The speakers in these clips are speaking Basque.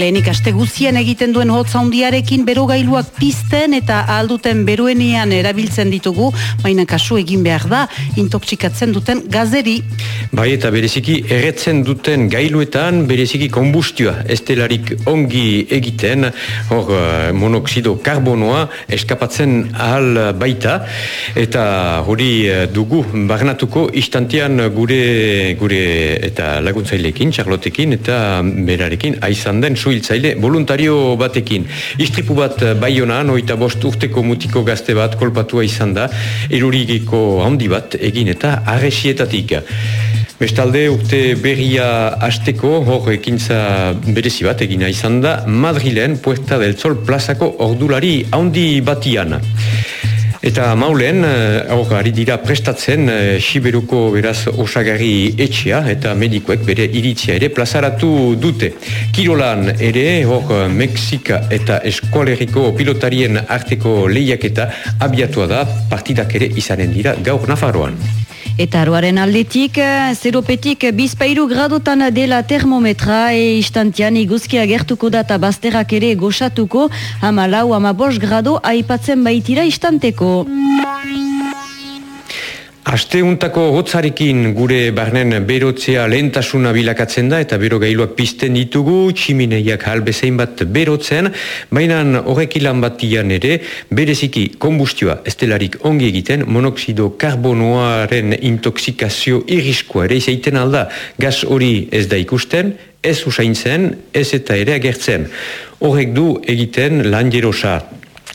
Lehenik aste guzien egiten duen hotza handiarekin berogailuak pizten eta alduten beruenian erabiltzen ditugu, baina kasu egin behar da, intoxikatzen duten gazeri. Bai eta bereziki erretzen duten gailuetan bereziki kombustioa estelarik ongi egiten, hor eh, monoxido karbonoa eskapatzen ahal baita, eta hori eh, dugu barnatuko istantean gure, gure eta laguntzailekin, Charlotekin eta berarekin aizan den suhiltzaile voluntario batekin. Istripu bat bai honan, oita bost urteko mutiko gazte bat kolpatua izan da, erurigiko handi bat egin eta arresietatik. Bestalde urte berria hasteko hor ekintza berezi bat egina izan da Madrilen Puerta del Sol plazako ordulari handi batian. Eta maulen, eh, hor ari dira prestatzen eh, Siberuko beraz osagarri etxea eta medikoek bere iritzia ere plazaratu dute. Kirolan ere hor Mexika eta eskualeriko pilotarien arteko lehiak eta abiatua da partidak ere izanen dira gaur Nafarroan. Eta aroaren aldetik, eh, zeropetik bizpairu gradotan dela termometra e istantian iguzkia gertuko data bazterak ere goxatuko, ama lau, grado aipatzen baitira istanteko. Asteuntako hotzarekin gure barnen berotzea lehentasuna bilakatzen da eta bero gailuak pizten ditugu, tximineiak halbezein bat berotzen, baina horrek ilan batian ere, bereziki kombustioa estelarik ongi egiten, monoxido karbonoaren intoxikazio iriskoa ere izaiten alda, gaz hori ez da ikusten, ez usaintzen, ez eta ere agertzen. Horrek du egiten lan jerosa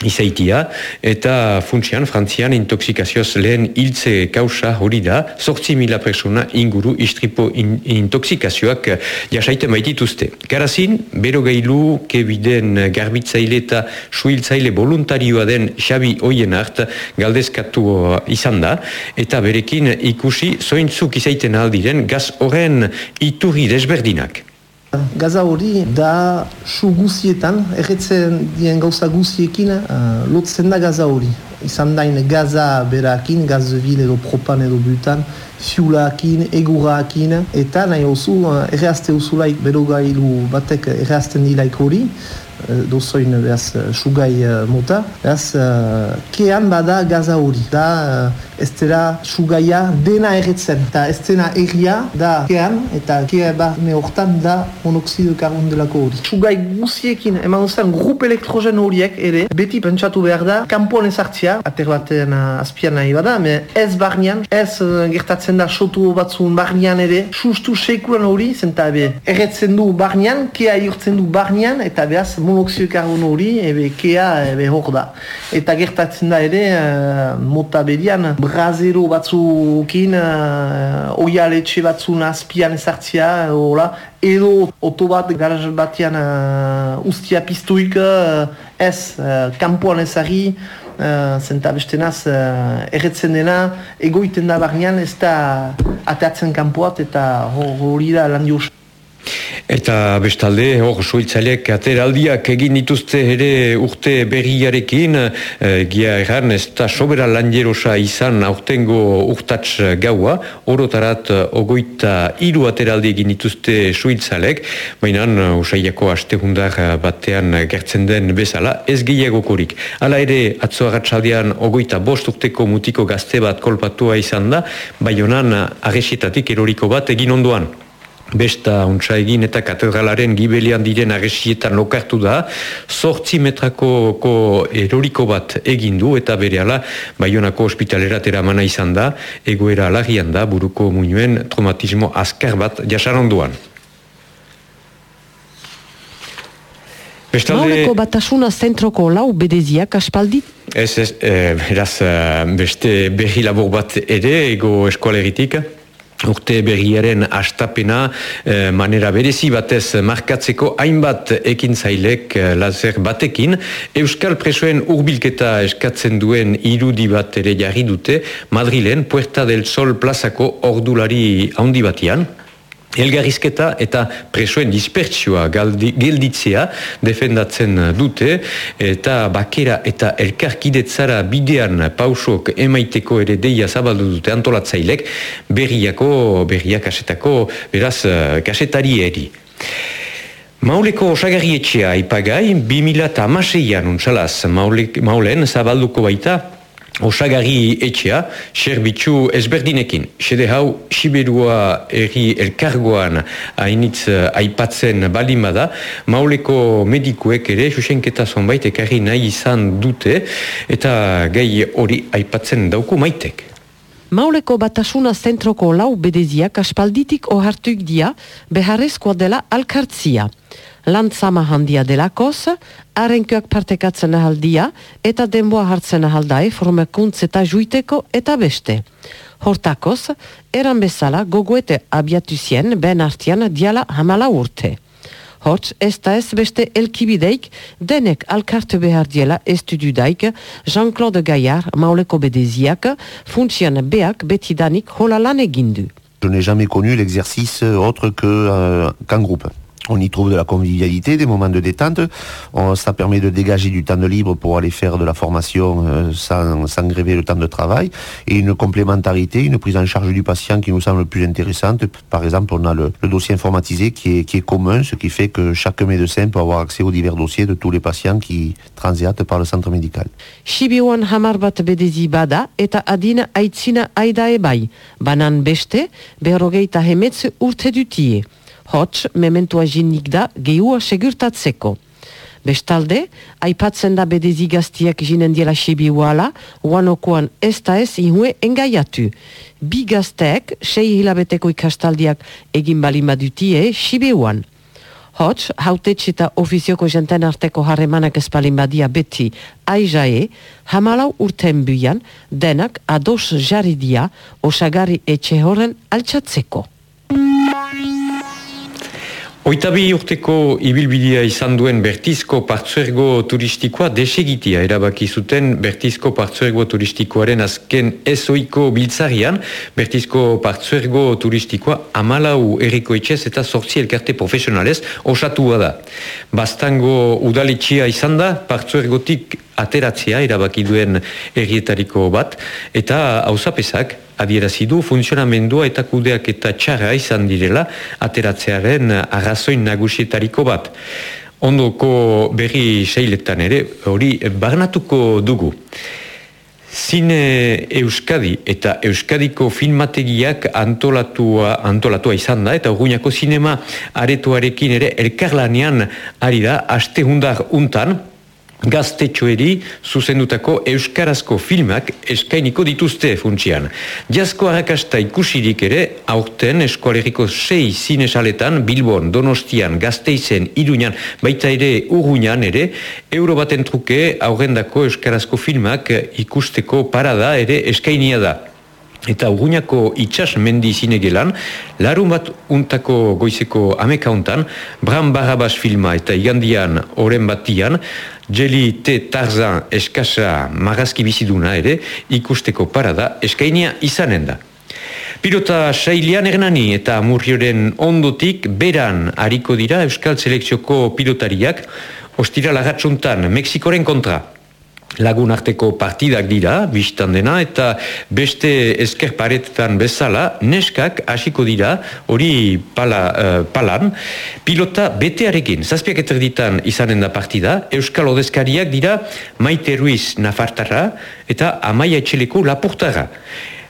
izaitia, eta funtsian, frantzian, intoxikazioz lehen hiltze kausa hori da, sortzi mila persona inguru istripo in, intoxikazioak jasaiten baitituzte. Garazin, bero gailu, kebiden garbitzaile eta suhiltzaile voluntarioa den Xabi Oien hart galdezkatu izan da, eta berekin ikusi zointzuk izaiten aldiren gaz horren iturri desberdinak. Gaza hori da su guzietan, erretzen dien gauza guziekin, uh, lotzen da gaza hori. Izan dain gaza berakin, gazvil edo propan edo butan, fiulakin, egurakin, eta nahi osu, uh, erreazte usulaik berogailu batek erreazten dilaik hori, dozoin behaz sugai mota, behaz kean bada gaza hori. Da ez dela sugaia dena erretzen, eta ez dena erria da kean, eta kea bat hortan da monoxido karbon delako hori. Sugai guziekin, eman duzan, grup elektrogen horiek ere, beti pentsatu behar da, kampuan ezartzia, ater baten azpian nahi bada, me ez barnean, ez gertatzen da sotu batzun barnean ere, sustu sekuran hori, zenta be, erretzen du barnean, kea jurtzen du barnean, eta behaz, monoxio karbon hori, ebe kea, ebe hor da. Eta gertatzen da ere, uh, mota bedian, brazero batzukin, uh, oialetxe batzun azpian ezartzia, hola, edo oto bat garaz batian uh, ustia piztuik, uh, ez, uh, kampuan ezari, Uh, zenta bestenaz uh, erretzen dena egoiten da barnean ez da ateatzen kanpoat eta hori da lan Eta bestalde, hor, suiltzaileak ateraldiak egin dituzte ere urte berriarekin, e, gia erran ez da sobera lan izan aurtengo urtats gaua, orotarat ogoita hiru ateraldi egin dituzte suiltzalek, baina usaiako astehundar batean gertzen den bezala, ez gehiagokorik. Hala ere, atzo agatsaldian ogoita bost urteko mutiko gazte bat kolpatua izan da, bai honan arresietatik eroriko bat egin ondoan. Besta untsa egin eta katedralaren gibelian diren agesietan lokartu da, sortzi metrako ko eroriko bat egin du eta bere ala Bayonako ospitaleratera mana izan da, egoera alagian da, buruko muñuen traumatismo azkar bat jasaronduan. Bestalde... Maureko batasuna zentroko lau bedeziak aspaldit? Ez, ez, e, beraz, eh, beste berri labor bat ere, ego eskualeritik urte berriaren astapena eh, manera berezi batez markatzeko hainbat ekintzailek eh, lazer batekin. Euskal Presoen urbilketa eskatzen duen irudi bat ere jarri dute Madrilen Puerta del Sol plazako ordulari handi batian Elgarrizketa eta presoen dispertsioa gelditzea defendatzen dute eta bakera eta elkarkidetzara bidean pausok emaiteko ere deia zabaldu dute antolatzailek berriako, berriak kasetako, beraz kasetari eri. Mauleko osagarri etxea ipagai, 2006an untsalaz, maulen zabalduko baita osagarri etxea, serbitzu ezberdinekin. Sede hau, Siberua erri elkargoan hainitz eh, aipatzen balin bada, mauleko medikuek ere, susenketa zonbait ekarri nahi izan dute, eta gai hori aipatzen dauku maitek. Mauleko batasuna zentroko lau bedeziak aspalditik ohartuik dia beharrezkoa dela alkartzia lantzama handia delakoz, arenkoak partekatzen ahaldia eta denboa hartzen ahaldae formekuntz eta juiteko eta beste. Hortakoz, eran bezala gogoete abiatu zien ben artian diala hamala urte. Hortz, ez da ez beste elkibideik, denek alkarte behar diela estududaik Jean-Claude Gaillard, mauleko bedeziak, funtsian beak betidanik hola lan egindu. Je n'ai jamais connu l'exercice autre qu'en euh, qu groupe. On y trouve de la convivialité, des moments de détente. Ça permet de dégager du temps de libre pour aller faire de la formation euh, sans, gréver le temps de travail. Et une complémentarité, une prise en charge du patient qui nous semble plus intéressante. Par exemple, on a le, dossier informatisé qui est, commun, ce qui fait que chaque médecin peut avoir accès aux divers dossiers de tous les patients qui transitent par le centre médical. Hots mementua jinik da gehua segurtatzeko. Bestalde, aipatzen da bedezi gaztiak jinen diela sebi uala, uanokoan ez da ez ihue engaiatu. Bi gazteek, sei hilabeteko ikastaldiak egin balin badutie, sibi uan. Hots, hautetxe eta ofizioko jenten arteko harremanak espalin badia beti aizae, hamalau urten buian, denak ados jaridia osagari etxe horren altxatzeko. Oitabi urteko ibilbidea izan duen bertizko partzuergo turistikoa desegitia erabaki zuten bertizko partzuergo turistikoaren azken ezoiko biltzarian bertizko partzuergo turistikoa amalau eriko itxez eta sortzi elkarte profesionalez osatua da. Bastango udaletxia izan da partzuergotik ateratzea erabaki duen errietariko bat eta hauzapesak adierazi du funtzionamendua eta kudeak eta txarra izan direla ateratzearen arrazoin nagusietariko bat. Ondoko berri seiletan ere hori barnatuko dugu. Zine Euskadi eta Euskadiko filmategiak antolatua, antolatua izan da eta urguñako zinema aretoarekin ere elkarlanean ari da aste hundar untan, gaztetxoeri zuzendutako euskarazko filmak eskainiko dituzte funtsian. Jazko harrakasta ikusirik ere, aurten eskualeriko sei zinesaletan, Bilbon, Donostian, Gazteizen, Iruñan, baita ere Urruñan ere, euro baten truke aurrendako euskarazko filmak ikusteko parada ere eskainia da. Eta urguñako itxas mendi zinegelan, larun bat untako goizeko ameka untan, Bram Barabas filma eta igandian oren batian, Jeli T. Tarzan eskasa marazki biziduna ere ikusteko parada eskainia izanen da. Pilota Sailian Hernani eta Murrioren ondotik beran hariko dira Euskal Selekzioko pilotariak ostira lagatsuntan Mexikoren kontra lagun arteko partidak dira, biztan dena, eta beste esker paretetan bezala, neskak hasiko dira, hori pala, uh, palan, pilota betearekin, zazpiak eterditan izanen da partida, Euskal Odezkariak dira, Maite Ruiz Nafartara, eta Amaia Etxeleko Lapurtara.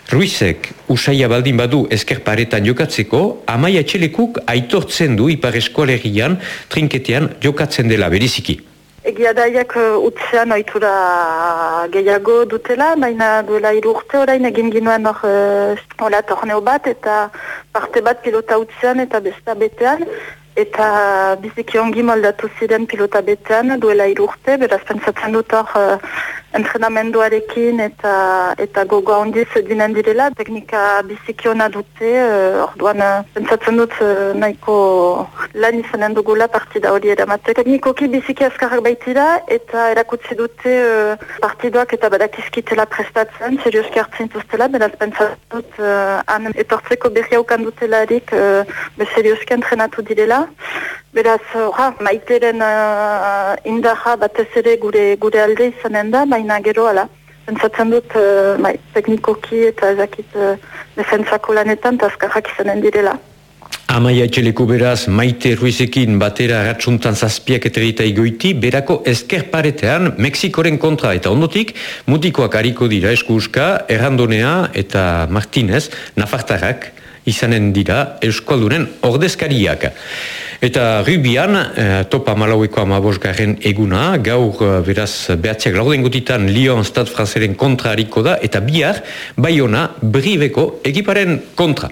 Ruizek usaia baldin badu esker paretan jokatzeko, Amaia Etxelekuk aitortzen du ipar eskualerian trinketean jokatzen dela beriziki. Egia daiak uh, utzean oitura gehiago dutela, baina duela irurte orain egin ginoen hor uh, torneo bat eta parte bat pilota utzean eta besta betean eta biziki ongi moldatu ziren pilota betean duela irurte, beraz pentsatzen dut hor uh, entrenamenduarekin eta eta gogo handiz dinen direla, teknika biziki ona dute, orduan uh, pentsatzen dut uh, nahiko lan izanen dugula partida hori edamate. Teknikoki biziki azkarrak baitira eta erakutsi dute uh, partidoak eta badakizkitela prestatzen, serioski hartzen zuztela, beraz pentsatzen dut uh, han etortzeko berri haukan dutelarik uh, be serioski entrenatu direla. Beraz, uh, maiteren uh, indarra batez ere gure, gure alde izanen da, baina gero ala. Pentsatzen dut, uh, bai, teknikoki eta ezakit uh, defensako lanetan, tazkarrak izanen direla. Amaia etxeleko beraz, maite ruizekin batera ratxuntan zazpiak eta igoiti, berako esker paretean Mexikoren kontra eta ondotik, mutikoak hariko dira eskuska, Errandonea eta Martinez, Nafartarrak, izanen dira Euskaldunen ordezkariak. Eta Rubian, eh, topa malaueko amabosgarren eguna, gaur eh, beraz behatziak lauden gotitan Lyon Stade Franceren kontra hariko da, eta bihar, Bayona, Briveko egiparen kontra.